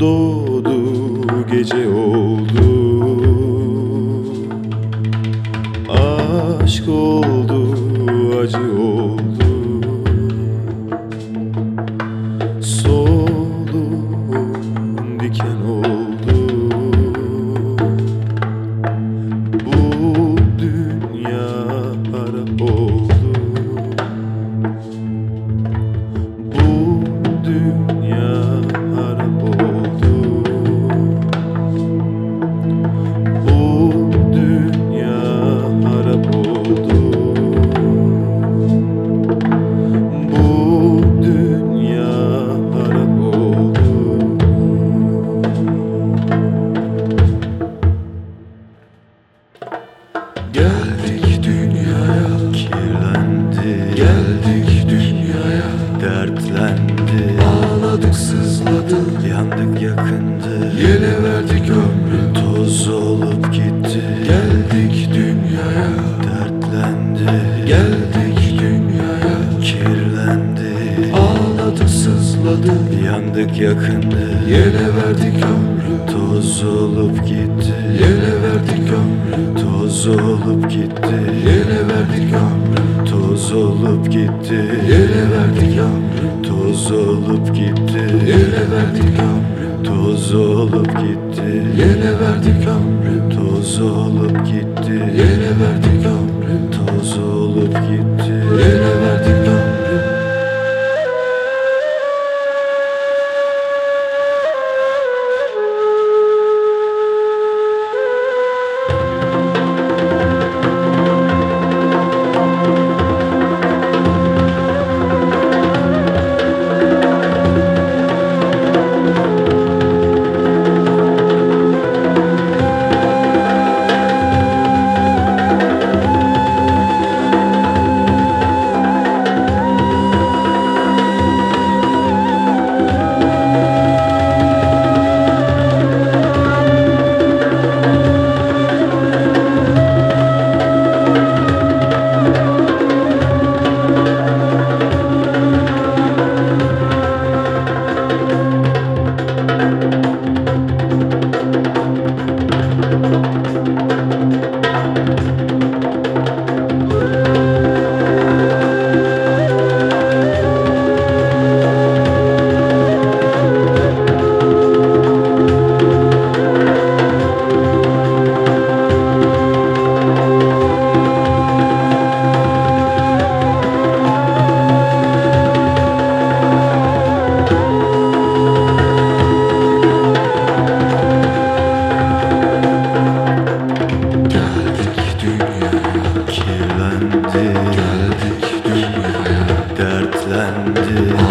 doğdu gece oldu. Aşk oldu acı oldu. Soluğum diken oldu Geldik dünyaya. Dertlendi. Ağladık sızladık. Yandık yakındı. Yele verdik ömrü. Toz olup gitti. Geldik dünyaya. Dertlendi. Geldik dünyaya. Kirlendi. Ağladık sızladık. Yandık yakındı. Yele verdik ömrü. Toz olup gitti. Yele verdik ömrü. Toz olup gitti. Yele verdik ömrü gitti. Yele verdik ömrü toz olup gitti. Yele verdik ömrü toz olup gitti. Yele verdik ömrü toz olup gitti. verdik Yeah.